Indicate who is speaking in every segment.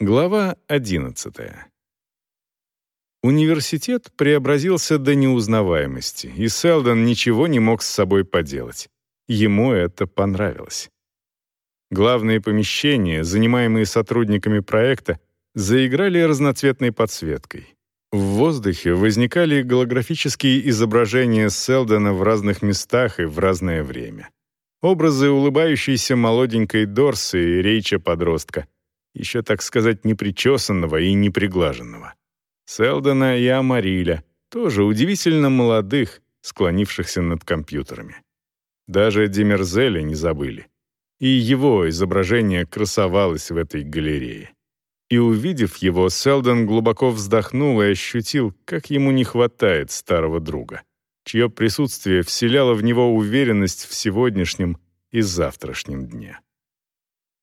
Speaker 1: Глава 11. Университет преобразился до неузнаваемости, и Селдон ничего не мог с собой поделать. Ему это понравилось. Главные помещения, занимаемые сотрудниками проекта, заиграли разноцветной подсветкой. В воздухе возникали голографические изображения Селдона в разных местах и в разное время. Образы улыбающейся молоденькой Дорсы и Рейча-подростка — еще, так сказать, непричесанного и неприглаженного. Селдона и Амариля, тоже удивительно молодых, склонившихся над компьютерами. Даже Демерзеля не забыли. И его изображение красовалось в этой галерее. И увидев его, Селдон глубоко вздохнул и ощутил, как ему не хватает старого друга, чье присутствие вселяло в него уверенность в сегодняшнем и завтрашнем дне.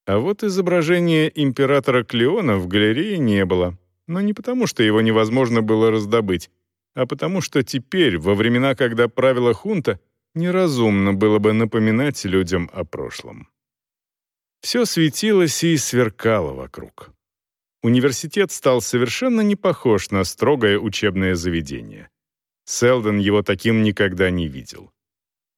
Speaker 1: А вот изображения императора Клеона в галерее не было. Но не потому, что его невозможно было раздобыть, а потому что теперь, во времена, когда правила хунта, неразумно было бы напоминать людям о прошлом. Все светилось и сверкало вокруг. Университет стал совершенно не похож на строгое учебное заведение. Селдон его таким никогда не видел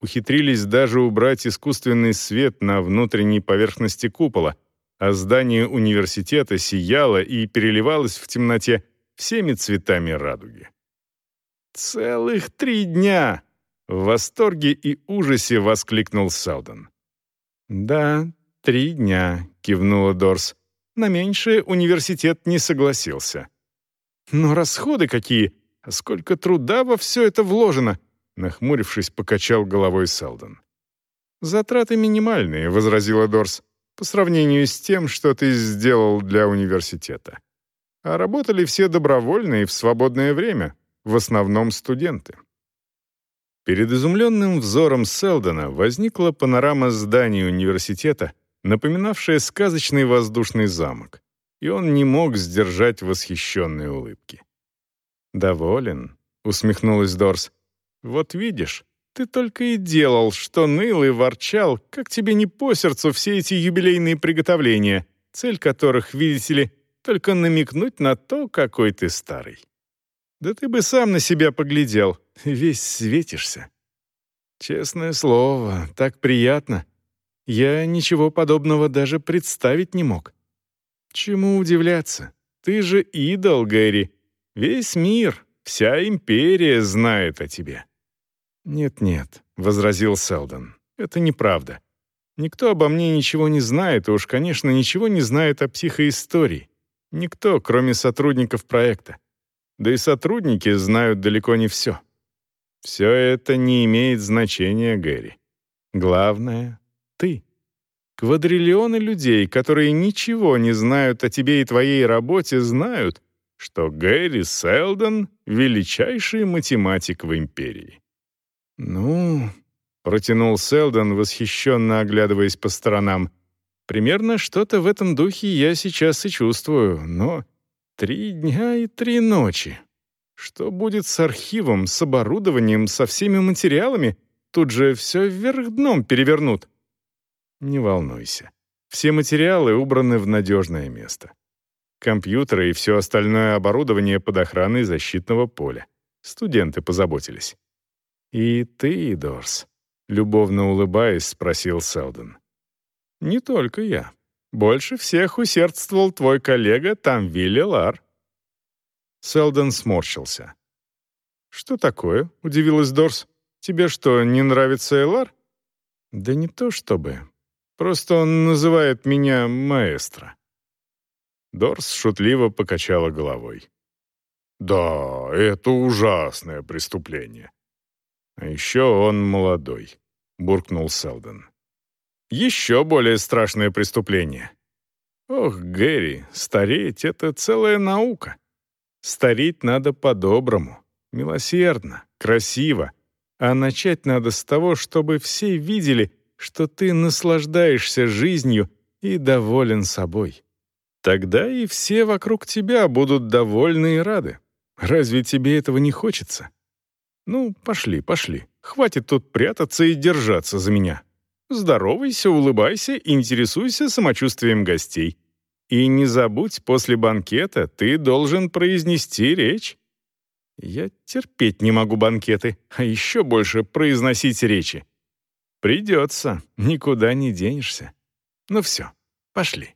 Speaker 1: ухитрились даже убрать искусственный свет на внутренней поверхности купола, а здание университета сияло и переливалось в темноте всеми цветами радуги. «Целых три дня!» — в восторге и ужасе воскликнул Селдон. «Да, три дня», — кивнула Дорс. «На меньшее университет не согласился». «Но расходы какие! Сколько труда во все это вложено!» Нахмурившись, покачал головой Селдон. «Затраты минимальные», — возразила Дорс, «по сравнению с тем, что ты сделал для университета. А работали все добровольно и в свободное время, в основном студенты». Перед изумленным взором Селдона возникла панорама зданий университета, напоминавшая сказочный воздушный замок, и он не мог сдержать восхищенные улыбки. «Доволен?» — усмехнулась Дорс. Вот видишь, ты только и делал, что ныл и ворчал, как тебе не по сердцу все эти юбилейные приготовления, цель которых, видите ли, только намекнуть на то, какой ты старый. Да ты бы сам на себя поглядел, весь светишься. Честное слово, так приятно. Я ничего подобного даже представить не мог. Чему удивляться? Ты же идол, Гэри. Весь мир, вся империя знает о тебе. «Нет-нет», — возразил Селдон, — «это неправда. Никто обо мне ничего не знает, и уж, конечно, ничего не знает о психоистории. Никто, кроме сотрудников проекта. Да и сотрудники знают далеко не все. Все это не имеет значения, Гэри. Главное — ты. Квадриллионы людей, которые ничего не знают о тебе и твоей работе, знают, что Гэри Селдон — величайший математик в империи. «Ну...» — протянул Селдон, восхищенно оглядываясь по сторонам. «Примерно что-то в этом духе я сейчас и чувствую, но три дня и три ночи. Что будет с архивом, с оборудованием, со всеми материалами? Тут же все вверх дном перевернут». «Не волнуйся. Все материалы убраны в надежное место. Компьютеры и все остальное оборудование под охраной защитного поля. Студенты позаботились. «И ты, Дорс?» — любовно улыбаясь, спросил Селдон. «Не только я. Больше всех усердствовал твой коллега Тамвилли Лар». Селдон сморщился. «Что такое?» — удивилась Дорс. «Тебе что, не нравится Элар?» «Да не то чтобы. Просто он называет меня маэстро». Дорс шутливо покачала головой. «Да, это ужасное преступление. «А еще он молодой», — буркнул Селдон. «Еще более страшное преступление. Ох, Гэри, стареть — это целая наука. Стареть надо по-доброму, милосердно, красиво. А начать надо с того, чтобы все видели, что ты наслаждаешься жизнью и доволен собой. Тогда и все вокруг тебя будут довольны и рады. Разве тебе этого не хочется?» «Ну, пошли, пошли. Хватит тут прятаться и держаться за меня. Здоровайся, улыбайся, интересуйся самочувствием гостей. И не забудь, после банкета ты должен произнести речь. Я терпеть не могу банкеты, а еще больше произносить речи. Придется, никуда не денешься. Ну все, пошли.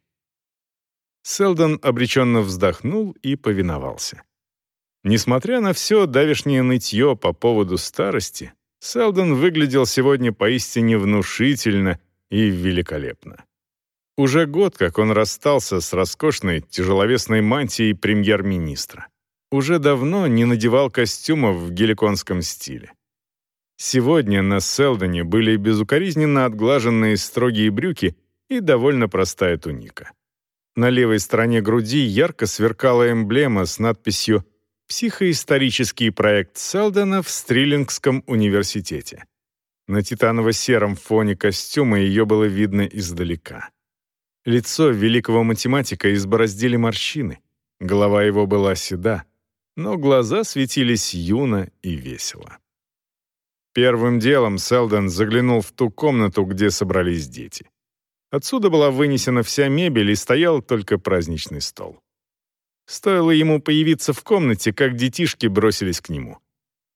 Speaker 1: Селдон обреченно вздохнул и повиновался. Несмотря на все давешнее нытье по поводу старости, Селдон выглядел сегодня поистине внушительно и великолепно. Уже год, как он расстался с роскошной тяжеловесной мантией премьер-министра. Уже давно не надевал костюмов в геликонском стиле. Сегодня на Селдоне были безукоризненно отглаженные строгие брюки и довольно простая туника. На левой стороне груди ярко сверкала эмблема с надписью «Психоисторический проект Селдона в Стрилингском университете». На титаново-сером фоне костюма ее было видно издалека. Лицо великого математика избороздили морщины, голова его была седа, но глаза светились юно и весело. Первым делом Селдон заглянул в ту комнату, где собрались дети. Отсюда была вынесена вся мебель и стоял только праздничный стол. Стоило ему появиться в комнате, как детишки бросились к нему.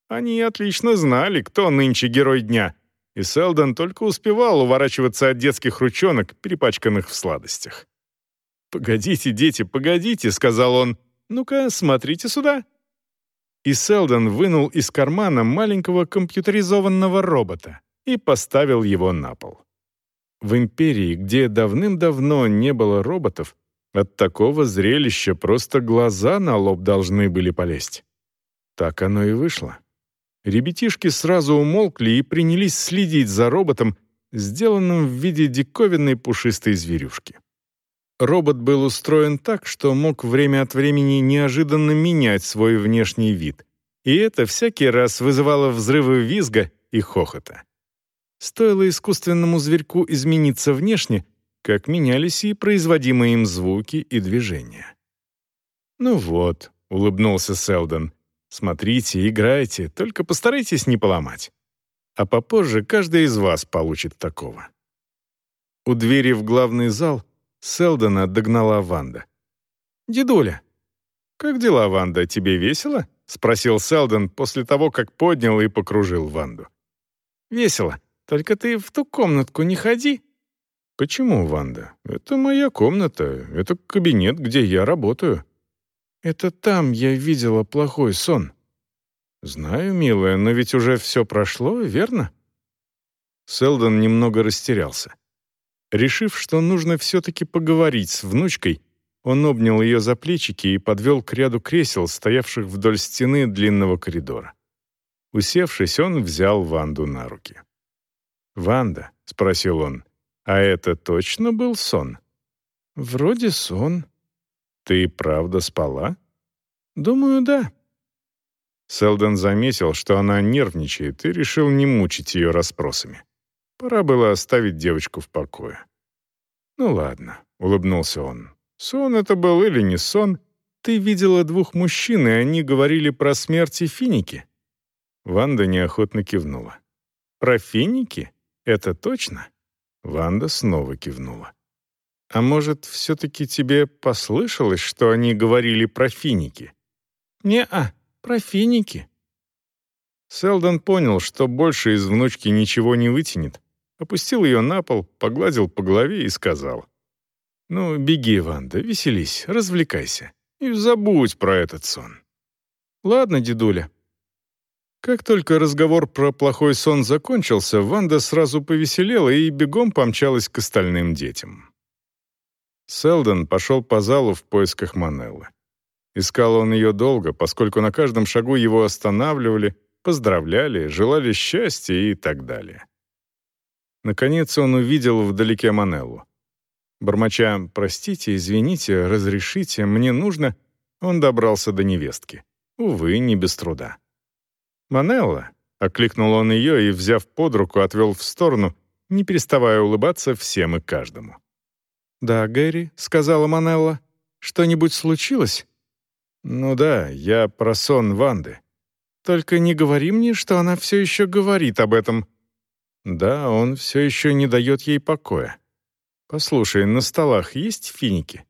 Speaker 1: Они отлично знали, кто нынче герой дня, и Селдон только успевал уворачиваться от детских ручонок, перепачканных в сладостях. «Погодите, дети, погодите», — сказал он. «Ну-ка, смотрите сюда». И Селдон вынул из кармана маленького компьютеризованного робота и поставил его на пол. В империи, где давным-давно не было роботов, от такого зрелища просто глаза на лоб должны были полезть. Так оно и вышло. Ребятишки сразу умолкли и принялись следить за роботом, сделанным в виде диковинной пушистой зверюшки. Робот был устроен так, что мог время от времени неожиданно менять свой внешний вид, и это всякий раз вызывало взрывы визга и хохота. Стоило искусственному зверьку измениться внешне, как менялись и производимые им звуки и движения. «Ну вот», — улыбнулся Селдон, — «смотрите, играйте, только постарайтесь не поломать. А попозже каждый из вас получит такого». У двери в главный зал Селдона догнала Ванда. «Дедуля!» «Как дела, Ванда, тебе весело?» — спросил Селдон после того, как поднял и покружил Ванду. «Весело. Только ты в ту комнатку не ходи». «Почему, Ванда? Это моя комната. Это кабинет, где я работаю». «Это там я видела плохой сон». «Знаю, милая, но ведь уже все прошло, верно?» Селдон немного растерялся. Решив, что нужно все-таки поговорить с внучкой, он обнял ее за плечики и подвел к ряду кресел, стоявших вдоль стены длинного коридора. Усевшись, он взял Ванду на руки. «Ванда», — спросил он, — «а это точно был сон?» «Вроде сон». «Ты правда спала?» «Думаю, да». Селдон заметил, что она нервничает, и решил не мучить ее расспросами. Пора было оставить девочку в покое. «Ну ладно», — улыбнулся он. «Сон это был или не сон? Ты видела двух мужчин, и они говорили про смерть и финики?» Ванда неохотно кивнула. «Про финики? Это точно?» Ванда снова кивнула. «А может, все-таки тебе послышалось, что они говорили про финики?» «Не-а, про финики». Селдон понял, что больше из внучки ничего не вытянет, опустил ее на пол, погладил по голове и сказал. «Ну, беги, Ванда, веселись, развлекайся и забудь про этот сон». «Ладно, дедуля». Как только разговор про плохой сон закончился, Ванда сразу повеселела и бегом помчалась к остальным детям. Селдон пошел по залу в поисках Манеллы. Искал он ее долго, поскольку на каждом шагу его останавливали, поздравляли, желали счастья и так далее. Наконец он увидел вдалеке Манеллу. Бормоча «Простите, извините, разрешите, мне нужно», он добрался до невестки. Увы, не без труда. «Манелла», — окликнул он ее и, взяв под руку, отвел в сторону, не переставая улыбаться всем и каждому. «Да, Гэри», — сказала Манелла, — «что-нибудь случилось?» «Ну да, я про сон Ванды. Только не говори мне, что она все еще говорит об этом», да, он все еще не дает ей покоя. Послушай, на столах есть финики?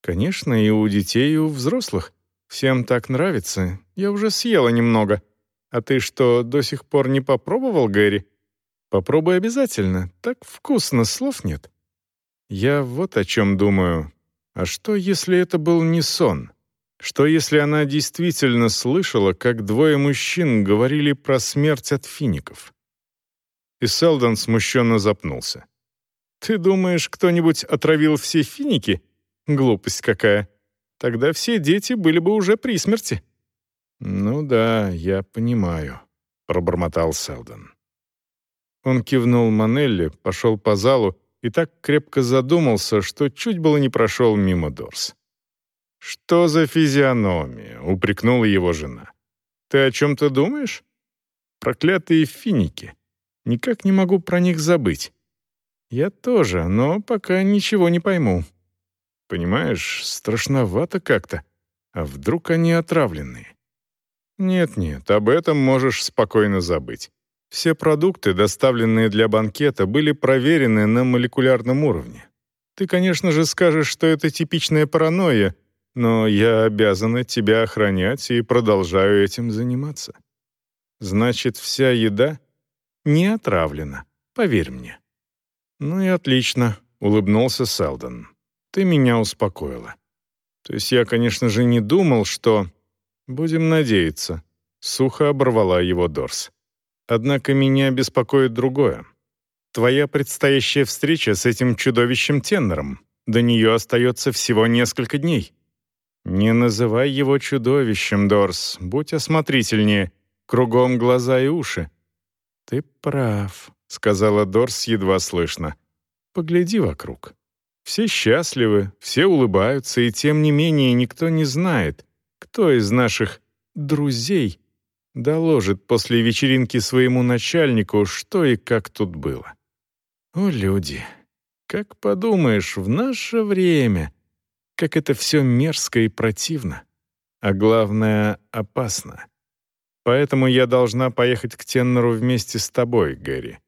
Speaker 1: «Конечно, и у детей, и у взрослых. Всем так нравится. Я уже съела немного. А ты что, до сих пор не попробовал, Гэри? Попробуй обязательно. Так вкусно, слов нет». «Я вот о чем думаю. А что, если это был не сон? Что, если она действительно слышала, как двое мужчин говорили про смерть от фиников?» И Селдон смущенно запнулся. «Ты думаешь, кто-нибудь отравил все финики? Глупость какая. Тогда все дети были бы уже при смерти». «Ну да, я понимаю», — пробормотал Селдон. Он кивнул Манелли, пошел по залу и так крепко задумался, что чуть было не прошел мимо Дорс. «Что за физиономия?» — упрекнула его жена. «Ты о чем-то думаешь? Проклятые финики. Никак не могу про них забыть. Я тоже, но пока ничего не пойму. Понимаешь, страшновато как-то. А вдруг они отравленные? Нет-нет, об этом можешь спокойно забыть. Все продукты, доставленные для банкета, были проверены на молекулярном уровне. Ты, конечно же, скажешь, что это типичная паранойя, но я обязана тебя охранять и продолжаю этим заниматься. Значит, вся еда не отравлена, поверь мне. Ну и отлично, улыбнулся Селдон. Ты меня успокоила. То есть я, конечно же, не думал, что... Будем надеяться. Сухо оборвала его Дорс. Однако меня беспокоит другое. Твоя предстоящая встреча с этим чудовищем Теннером. До нее остается всего несколько дней. Не называй его чудовищем, Дорс. Будь осмотрительнее. Кругом глаза и уши. Ты прав, сказала Дорс едва слышно. Погляди вокруг. Все счастливы, все улыбаются, и тем не менее никто не знает, кто из наших «друзей» доложит после вечеринки своему начальнику, что и как тут было. О, люди, как подумаешь, в наше время, как это все мерзко и противно, а главное — опасно. Поэтому я должна поехать к Теннеру вместе с тобой, Гэри.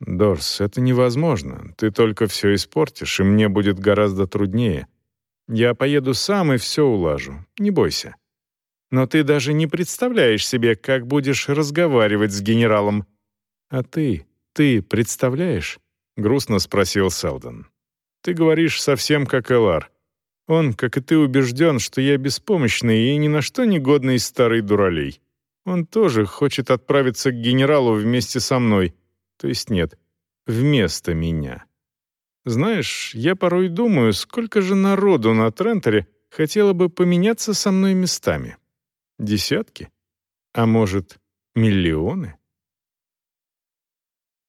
Speaker 1: «Дорс, это невозможно. Ты только все испортишь, и мне будет гораздо труднее. Я поеду сам и все улажу. Не бойся». «Но ты даже не представляешь себе, как будешь разговаривать с генералом». «А ты? Ты представляешь?» — грустно спросил Селдон. «Ты говоришь совсем как Элар. Он, как и ты, убежден, что я беспомощный и ни на что не годный старый дуралей. Он тоже хочет отправиться к генералу вместе со мной» То есть нет, вместо меня. Знаешь, я порой думаю, сколько же народу на Трентере хотело бы поменяться со мной местами. Десятки? А может, миллионы?